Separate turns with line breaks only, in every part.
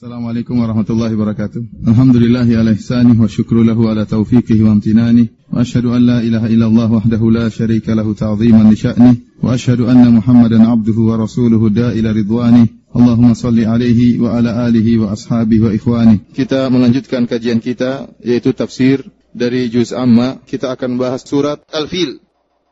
Assalamualaikum warahmatullahi wabarakatuh. Alhamdulillahi ala wa syukru wa amtinanih. Wa la ilaha wahdahu la syarika lahu ta'ziman li. Wa ashhadu anna Muhammadan abduhu wa rasuluhu da'ila ridwanih. Allahumma salli alaihi wa alihi wa ashabihi wa. Kita melanjutkan kajian kita yaitu tafsir dari juz amma. Kita akan bahas surat Al-Fil.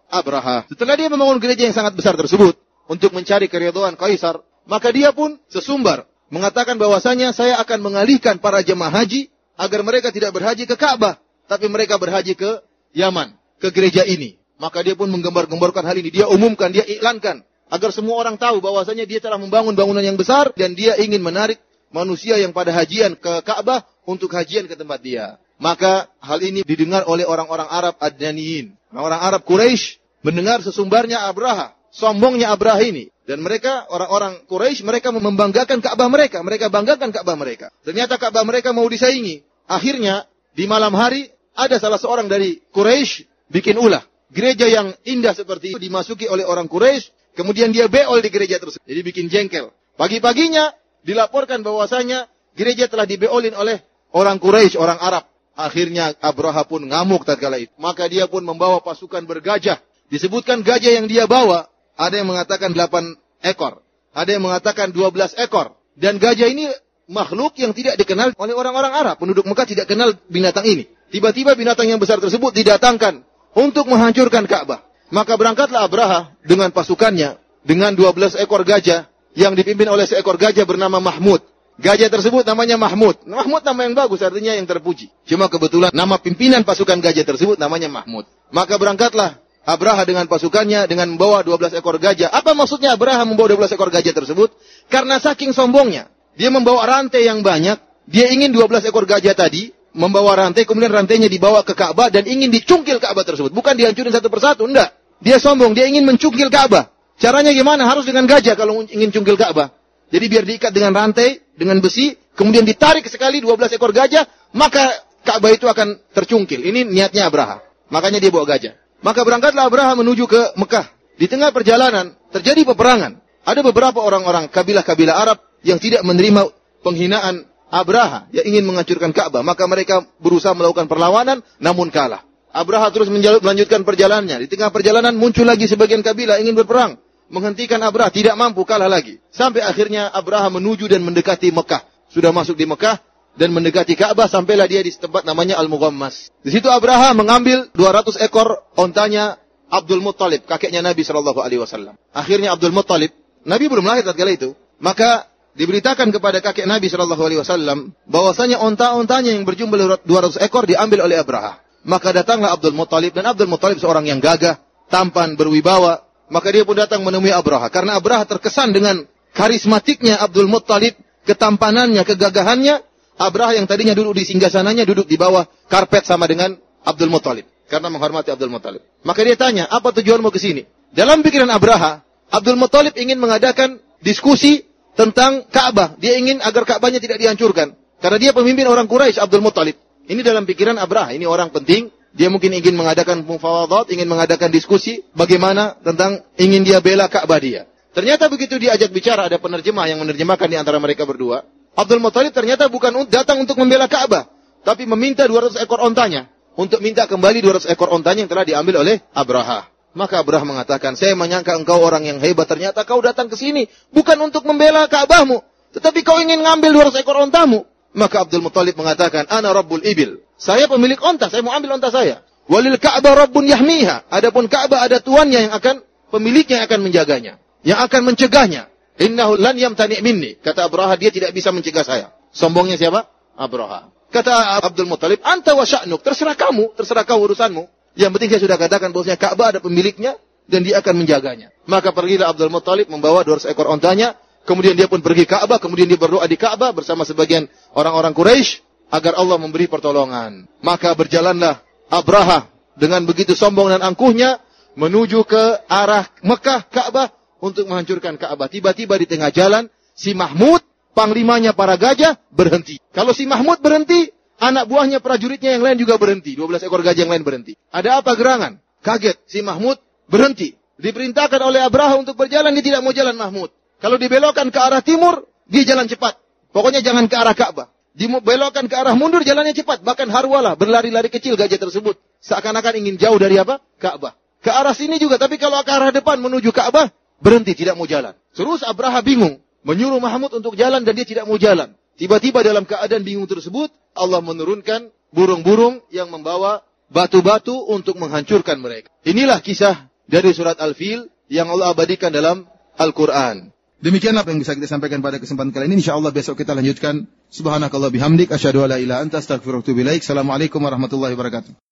Abraha.
Setelah dia membangun gereja yang sangat besar tersebut untuk mencari keridhaan Kaisar, maka dia pun sesumbar mengatakan bahwasanya saya akan mengalihkan para jemaah haji agar mereka tidak berhaji ke Ka'bah, tapi mereka berhaji ke Yaman, ke gereja ini. Maka dia pun menggembar-gemborkan hal ini. Dia umumkan, dia iklankan agar semua orang tahu bahwasanya dia telah membangun bangunan yang besar dan dia ingin menarik manusia yang pada hajian ke Ka'bah untuk hajian ke tempat dia. Maka hal ini didengar oleh orang-orang Arab Adnaniyin. Orang Arab Quraisy mendengar sesumbarnya Abraha, sombongnya Abraha ini. Dan mereka, orang-orang Quraisy, mereka membanggakan Ka'bah mereka. Mereka banggakan Ka'bah mereka. Ternyata Ka'bah mereka mau disaingi. Akhirnya, di malam hari, ada salah seorang dari Quraisy bikin ulah. Gereja yang indah seperti itu dimasuki oleh orang Quraisy, kemudian dia beol di gereja tersebut. Jadi bikin jengkel. Pagi-paginya, dilaporkan bahwasanya gereja telah dibeolin oleh orang Quraisy, orang Arab. Akhirnya Abraha pun ngamuk tatkala itu. Maka dia pun membawa pasukan bergajah. Disebutkan gajah yang dia bawa ada yang mengatakan 8 ekor. Ada yang mengatakan 12 ekor. Dan gajah ini makhluk yang tidak dikenal oleh orang-orang Arab. Penduduk Mekah tidak kenal binatang ini. Tiba-tiba binatang yang besar tersebut didatangkan untuk menghancurkan Ka'bah. Maka berangkatlah Abraha dengan pasukannya dengan 12 ekor gajah yang dipimpin oleh seekor gajah bernama Mahmud. Gajah tersebut namanya Mahmud. Mahmud nama yang bagus, artinya yang terpuji. Cuma kebetulan nama pimpinan pasukan gajah tersebut namanya Mahmud. Maka berangkatlah Abraha dengan pasukannya dengan membawa 12 ekor gajah. Apa maksudnya Abraha membawa 12 ekor gajah tersebut? Karena saking sombongnya. Dia membawa rantai yang banyak. Dia ingin 12 ekor gajah tadi membawa rantai, kemudian rantainya dibawa ke Ka'bah dan ingin dicungkil Ka'bah tersebut. Bukan dihancurin satu persatu, enggak. Dia sombong, dia ingin mencungkil Ka'bah. Caranya gimana? Harus dengan gajah kalau ingin cungkil Ka'bah. Jadi biar diikat dengan rantai, dengan besi, kemudian ditarik sekali 12 ekor gajah, maka Ka'bah itu akan tercungkil. Ini niatnya Abraha. Makanya dia bawa gajah. Maka berangkatlah Abraham menuju ke Mekah. Di tengah perjalanan terjadi peperangan. Ada beberapa orang-orang kabilah-kabilah Arab yang tidak menerima penghinaan Abraha yang ingin menghancurkan Ka'bah. Maka mereka berusaha melakukan perlawanan namun kalah. Abraha terus melanjutkan perjalanannya. Di tengah perjalanan muncul lagi sebagian kabilah ingin berperang. Menghentikan Abraha tidak mampu kalah lagi. Sampai akhirnya Abraha menuju dan mendekati Mekah. Sudah masuk di Mekah dan mendekati Ka'bah sampailah dia di tempat namanya Al-Mughammas. Di situ Abraha mengambil 200 ekor ontanya Abdul Muttalib, kakeknya Nabi Shallallahu alaihi wasallam. Akhirnya Abdul Muttalib, Nabi belum lahir tatkala itu, maka diberitakan kepada kakek Nabi Shallallahu alaihi wasallam bahwasanya onta-ontanya yang berjumlah 200 ekor diambil oleh Abraha. Maka datanglah Abdul Muttalib dan Abdul Muttalib seorang yang gagah, tampan, berwibawa. Maka dia pun datang menemui Abraha karena Abraha terkesan dengan karismatiknya Abdul Muttalib, ketampanannya, kegagahannya Abraha yang tadinya duduk di singgasananya duduk di bawah karpet sama dengan Abdul Muthalib karena menghormati Abdul Muthalib. Maka dia tanya, "Apa tujuanmu ke sini?" Dalam pikiran Abraha, Abdul Muthalib ingin mengadakan diskusi tentang Ka'bah. Dia ingin agar Ka'bahnya tidak dihancurkan. Karena dia pemimpin orang Quraisy, Abdul Muthalib. Ini dalam pikiran Abraha, ini orang penting. Dia mungkin ingin mengadakan mufawadat, ingin mengadakan diskusi bagaimana tentang ingin dia bela Ka'bah dia. Ternyata begitu diajak bicara ada penerjemah yang menerjemahkan di antara mereka berdua. Abdul Muthalib ternyata bukan datang untuk membela Ka'bah, tapi meminta 200 ekor ontanya untuk minta kembali 200 ekor ontanya yang telah diambil oleh Abraha. Maka Abraha mengatakan, saya menyangka engkau orang yang hebat, ternyata kau datang ke sini bukan untuk membela Ka'bahmu, tetapi kau ingin ngambil 200 ekor ontamu. Maka Abdul Muthalib mengatakan, Ana Rabbul Ibil. Saya pemilik onta, saya mau ambil onta saya. Walil Ka'bah Rabbun Yahmiha. Adapun Ka'bah ada tuannya yang akan, pemiliknya yang akan menjaganya. Yang akan mencegahnya. Innahu lan yamtani minni. Kata Abraha, dia tidak bisa mencegah saya. Sombongnya siapa? Abraha. Kata Abdul Muttalib, anta wa sya'nuk. Terserah kamu, terserah kau urusanmu. Yang penting saya sudah katakan bahwasanya Ka'bah ada pemiliknya dan dia akan menjaganya. Maka pergilah Abdul Muttalib membawa 200 ekor ontanya. Kemudian dia pun pergi Ka'bah. Kemudian dia berdoa di Ka'bah bersama sebagian orang-orang Quraisy agar Allah memberi pertolongan. Maka berjalanlah Abraha dengan begitu sombong dan angkuhnya menuju ke arah Mekah Ka'bah untuk menghancurkan Ka'bah. Tiba-tiba di tengah jalan, si Mahmud, panglimanya para gajah, berhenti. Kalau si Mahmud berhenti, anak buahnya prajuritnya yang lain juga berhenti. 12 ekor gajah yang lain berhenti. Ada apa gerangan? Kaget, si Mahmud berhenti. Diperintahkan oleh Abraha untuk berjalan, dia tidak mau jalan Mahmud. Kalau dibelokkan ke arah timur, dia jalan cepat. Pokoknya jangan ke arah Ka'bah. Dibelokkan ke arah mundur jalannya cepat. Bahkan harwalah berlari-lari kecil gajah tersebut. Seakan-akan ingin jauh dari apa? Ka'bah. Ke arah sini juga. Tapi kalau ke arah depan menuju Ka'bah, berhenti tidak mau jalan. Terus Abraha bingung. Menyuruh Mahmud untuk jalan dan dia tidak mau jalan. Tiba-tiba dalam keadaan bingung tersebut, Allah menurunkan burung-burung yang membawa batu-batu untuk menghancurkan mereka. Inilah kisah dari surat Al-Fil yang Allah abadikan dalam Al-Quran. Demikianlah apa yang bisa kita sampaikan pada kesempatan kali ini. InsyaAllah besok kita lanjutkan. Subhanakallah bihamdik. Asyadu ala ila anta astagfirullahaladzim. Assalamualaikum warahmatullahi wabarakatuh.